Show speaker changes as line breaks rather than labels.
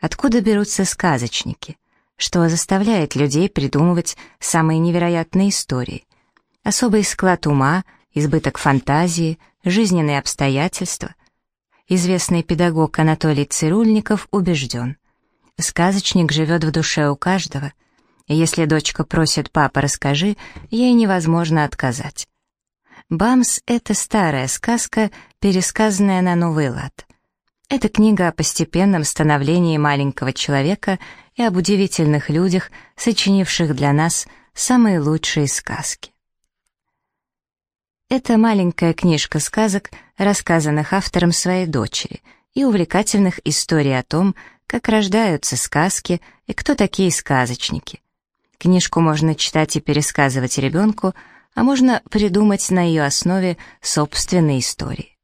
Откуда берутся сказочники? Что заставляет людей придумывать самые невероятные истории? Особый склад ума, избыток фантазии, жизненные обстоятельства. Известный педагог Анатолий Цирульников убежден. Сказочник живет в душе у каждого, и если дочка просит «папа, расскажи», ей невозможно отказать. «Бамс» — это старая сказка, пересказанная на новый лад. Это книга о постепенном становлении маленького человека и об удивительных людях, сочинивших для нас самые лучшие сказки. Это маленькая книжка сказок, рассказанных автором своей дочери, и увлекательных историй о том, как рождаются сказки и кто такие сказочники. Книжку можно читать и пересказывать ребенку, а можно придумать на ее основе собственные истории.